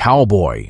cowboy.